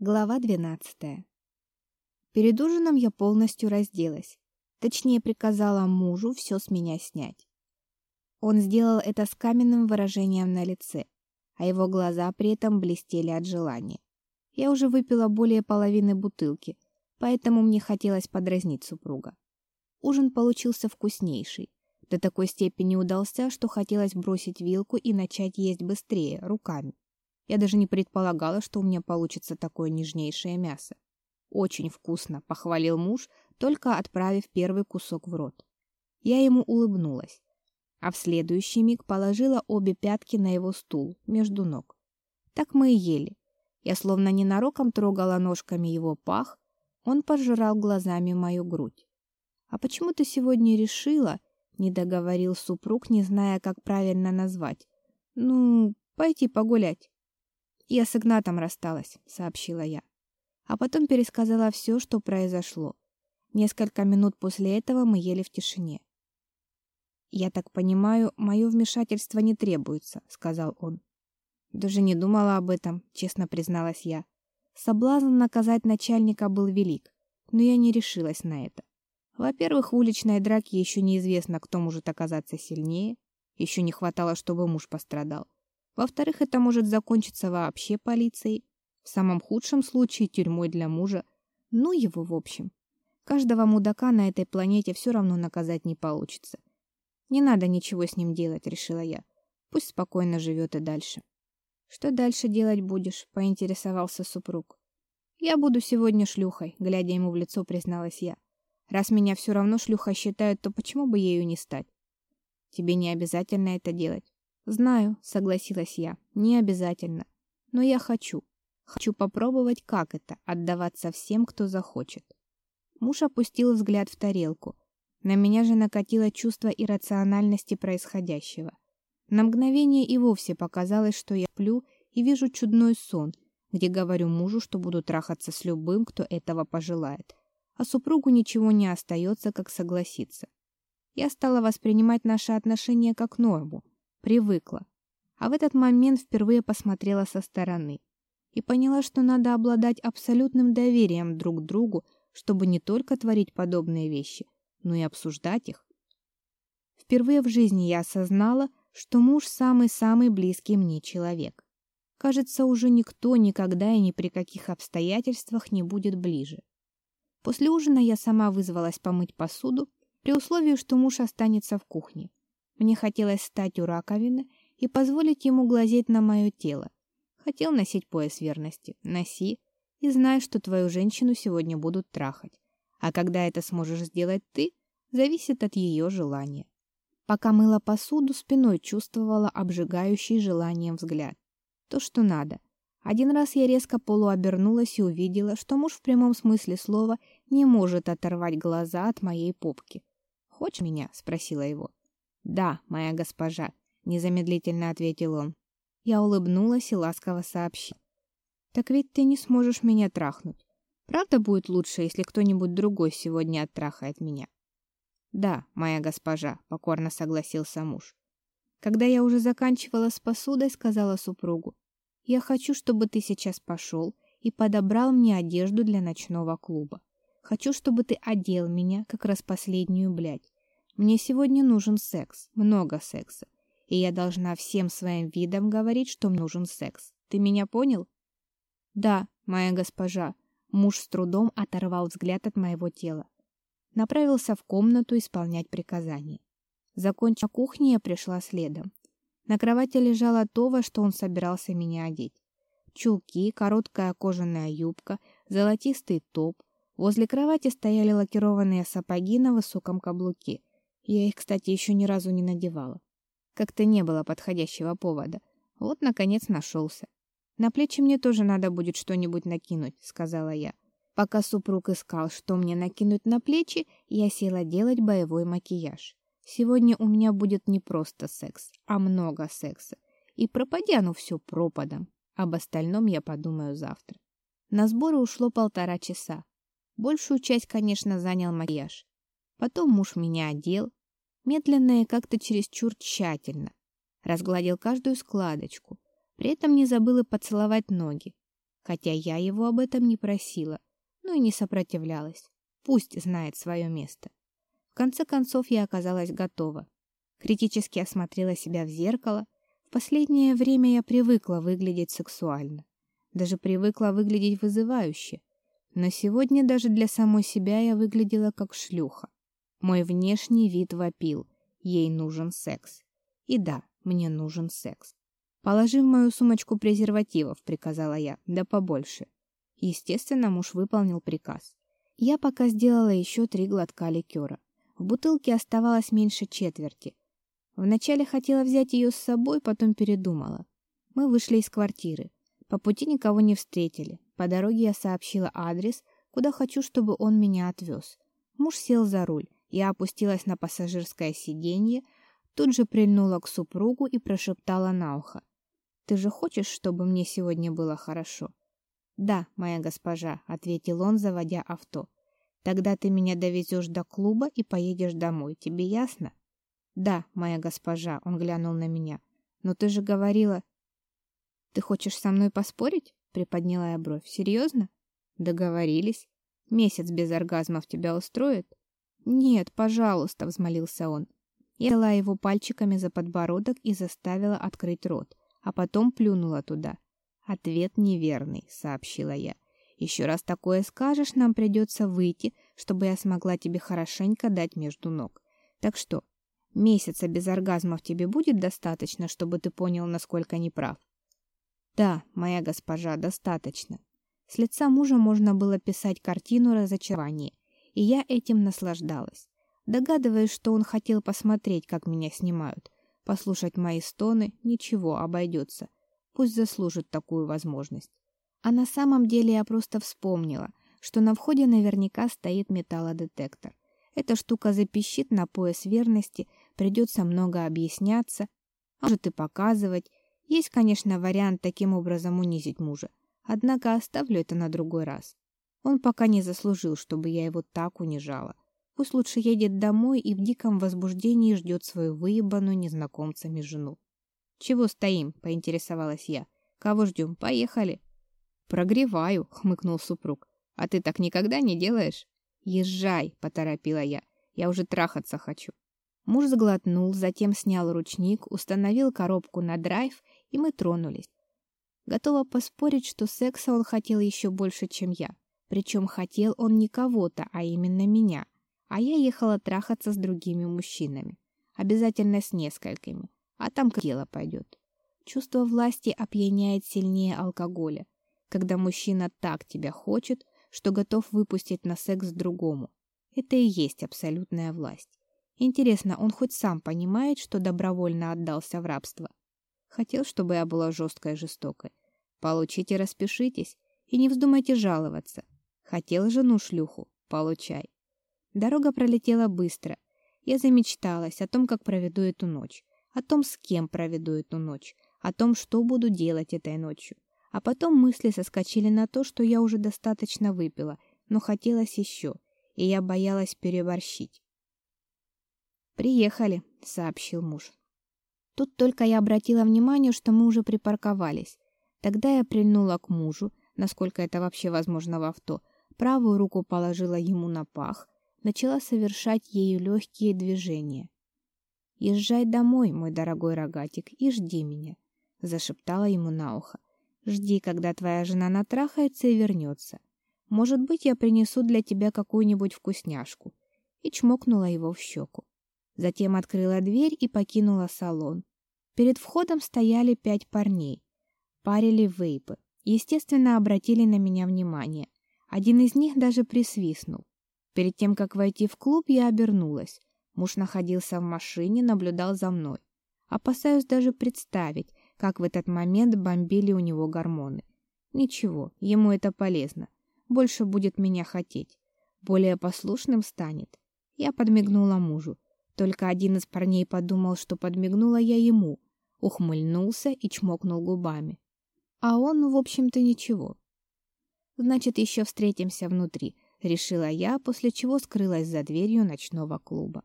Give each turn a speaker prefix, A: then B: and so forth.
A: Глава 12. Перед ужином я полностью разделась. Точнее, приказала мужу все с меня снять. Он сделал это с каменным выражением на лице, а его глаза при этом блестели от желания. Я уже выпила более половины бутылки, поэтому мне хотелось подразнить супруга. Ужин получился вкуснейший. До такой степени удался, что хотелось бросить вилку и начать есть быстрее, руками. Я даже не предполагала, что у меня получится такое нежнейшее мясо. Очень вкусно, похвалил муж, только отправив первый кусок в рот. Я ему улыбнулась, а в следующий миг положила обе пятки на его стул между ног. Так мы и ели. Я словно ненароком трогала ножками его пах, он пожирал глазами мою грудь. А почему ты сегодня решила, не договорил супруг, не зная, как правильно назвать. Ну, пойти погулять. «Я с Игнатом рассталась», — сообщила я. А потом пересказала все, что произошло. Несколько минут после этого мы ели в тишине. «Я так понимаю, мое вмешательство не требуется», — сказал он. «Даже не думала об этом», — честно призналась я. Соблазн наказать начальника был велик, но я не решилась на это. Во-первых, в уличной драке еще неизвестно, кто может оказаться сильнее. Еще не хватало, чтобы муж пострадал. Во-вторых, это может закончиться вообще полицией, в самом худшем случае тюрьмой для мужа. Ну его в общем. Каждого мудака на этой планете все равно наказать не получится. Не надо ничего с ним делать, решила я. Пусть спокойно живет и дальше. Что дальше делать будешь? поинтересовался супруг. Я буду сегодня шлюхой, глядя ему в лицо, призналась я. Раз меня все равно шлюхой считают, то почему бы ею не стать? Тебе не обязательно это делать. Знаю, согласилась я. Не обязательно, но я хочу. Хочу попробовать, как это отдаваться всем, кто захочет. Муж опустил взгляд в тарелку. На меня же накатило чувство иррациональности происходящего. На мгновение и вовсе показалось, что я плю и вижу чудной сон, где говорю мужу, что буду трахаться с любым, кто этого пожелает. А супругу ничего не остается, как согласиться. Я стала воспринимать наши отношения как норму, привыкла. А в этот момент впервые посмотрела со стороны и поняла, что надо обладать абсолютным доверием друг к другу, чтобы не только творить подобные вещи, но и обсуждать их. Впервые в жизни я осознала, что муж самый-самый близкий мне человек. Кажется, уже никто никогда и ни при каких обстоятельствах не будет ближе. После ужина я сама вызвалась помыть посуду, при условии, что муж останется в кухне. Мне хотелось стать у раковины и позволить ему глазеть на мое тело. Хотел носить пояс верности. Носи и знай, что твою женщину сегодня будут трахать. А когда это сможешь сделать ты, зависит от ее желания. Пока мыла посуду, спиной чувствовала обжигающий желанием взгляд. То, что надо. Один раз я резко полуобернулась и увидела, что муж в прямом смысле слова не может оторвать глаза от моей попки. «Хочешь меня?» — спросила его. «Да, моя госпожа», — незамедлительно ответил он. Я улыбнулась и ласково сообщила. «Так ведь ты не сможешь меня трахнуть. Правда будет лучше, если кто-нибудь другой сегодня оттрахает меня?» «Да, моя госпожа», — покорно согласился муж. Когда я уже заканчивала с посудой, сказала супругу. «Я хочу, чтобы ты сейчас пошел и подобрал мне одежду для ночного клуба. Хочу, чтобы ты одел меня, как раз последнюю блядь. Мне сегодня нужен секс, много секса. И я должна всем своим видом говорить, что мне нужен секс. Ты меня понял? Да, моя госпожа. Муж с трудом оторвал взгляд от моего тела. Направился в комнату исполнять приказания. Закончив кухню, я пришла следом. На кровати лежало то, во что он собирался меня одеть. Чулки, короткая кожаная юбка, золотистый топ. Возле кровати стояли лакированные сапоги на высоком каблуке. Я их, кстати, еще ни разу не надевала. Как-то не было подходящего повода. Вот, наконец, нашелся. «На плечи мне тоже надо будет что-нибудь накинуть», — сказала я. Пока супруг искал, что мне накинуть на плечи, я села делать боевой макияж. Сегодня у меня будет не просто секс, а много секса. И пропади оно все пропадом. Об остальном я подумаю завтра. На сборы ушло полтора часа. Большую часть, конечно, занял макияж. Потом муж меня одел, медленно и как-то чересчур тщательно. Разгладил каждую складочку. При этом не забыл и поцеловать ноги. хотя я его об этом не просила, но и не сопротивлялась. Пусть знает свое место. В конце концов я оказалась готова. Критически осмотрела себя в зеркало. В последнее время я привыкла выглядеть сексуально. Даже привыкла выглядеть вызывающе. Но сегодня даже для самой себя я выглядела как шлюха. Мой внешний вид вопил. Ей нужен секс. И да, мне нужен секс. «Положи в мою сумочку презервативов», — приказала я, — «да побольше». Естественно, муж выполнил приказ. Я пока сделала еще три глотка ликера. В бутылке оставалось меньше четверти. Вначале хотела взять ее с собой, потом передумала. Мы вышли из квартиры. По пути никого не встретили. По дороге я сообщила адрес, куда хочу, чтобы он меня отвез. Муж сел за руль. Я опустилась на пассажирское сиденье, тут же прильнула к супругу и прошептала на ухо. Ты же хочешь, чтобы мне сегодня было хорошо? Да, моя госпожа, ответил он, заводя авто. Тогда ты меня довезешь до клуба и поедешь домой. Тебе ясно? Да, моя госпожа, он глянул на меня. Но ты же говорила, Ты хочешь со мной поспорить? приподняла я бровь. Серьезно? Договорились. Месяц без оргазмов тебя устроит? Нет, пожалуйста, взмолился он. Я взяла его пальчиками за подбородок и заставила открыть рот а потом плюнула туда. Ответ неверный, сообщила я. Еще раз такое скажешь, нам придется выйти, чтобы я смогла тебе хорошенько дать между ног. Так что, месяца без оргазмов тебе будет достаточно, чтобы ты понял, насколько неправ? Да, моя госпожа, достаточно. С лица мужа можно было писать картину разочарования, и я этим наслаждалась. Догадываясь, что он хотел посмотреть, как меня снимают, Послушать мои стоны ничего, обойдется. Пусть заслужит такую возможность. А на самом деле я просто вспомнила, что на входе наверняка стоит металлодетектор. Эта штука запищит на пояс верности, придется много объясняться, может и показывать. Есть, конечно, вариант таким образом унизить мужа. Однако оставлю это на другой раз. Он пока не заслужил, чтобы я его так унижала. Пусть лучше едет домой и в диком возбуждении ждет свою выебанную незнакомцами жену. «Чего стоим?» — поинтересовалась я. «Кого ждем? Поехали!» «Прогреваю!» — хмыкнул супруг. «А ты так никогда не делаешь?» «Езжай!» — поторопила я. «Я уже трахаться хочу!» Муж заглотнул, затем снял ручник, установил коробку на драйв, и мы тронулись. Готова поспорить, что секса он хотел еще больше, чем я. Причем хотел он не кого-то, а именно меня а я ехала трахаться с другими мужчинами. Обязательно с несколькими. А там как дело пойдет. Чувство власти опьяняет сильнее алкоголя. Когда мужчина так тебя хочет, что готов выпустить на секс другому. Это и есть абсолютная власть. Интересно, он хоть сам понимает, что добровольно отдался в рабство? Хотел, чтобы я была жесткой и жестокой. Получите, распишитесь и не вздумайте жаловаться. Хотел жену-шлюху? Получай. Дорога пролетела быстро. Я замечталась о том, как проведу эту ночь, о том, с кем проведу эту ночь, о том, что буду делать этой ночью. А потом мысли соскочили на то, что я уже достаточно выпила, но хотелось еще, и я боялась переборщить. «Приехали», — сообщил муж. Тут только я обратила внимание, что мы уже припарковались. Тогда я прильнула к мужу, насколько это вообще возможно в авто, правую руку положила ему на пах, начала совершать ею легкие движения. «Езжай домой, мой дорогой рогатик, и жди меня», — зашептала ему на ухо. «Жди, когда твоя жена натрахается и вернется. Может быть, я принесу для тебя какую-нибудь вкусняшку». И чмокнула его в щеку. Затем открыла дверь и покинула салон. Перед входом стояли пять парней. Парили вейпы. Естественно, обратили на меня внимание. Один из них даже присвистнул. Перед тем, как войти в клуб, я обернулась. Муж находился в машине, наблюдал за мной. Опасаюсь даже представить, как в этот момент бомбили у него гормоны. Ничего, ему это полезно. Больше будет меня хотеть. Более послушным станет. Я подмигнула мужу. Только один из парней подумал, что подмигнула я ему. Ухмыльнулся и чмокнул губами. А он, в общем-то, ничего. Значит, еще встретимся внутри решила я, после чего скрылась за дверью ночного клуба.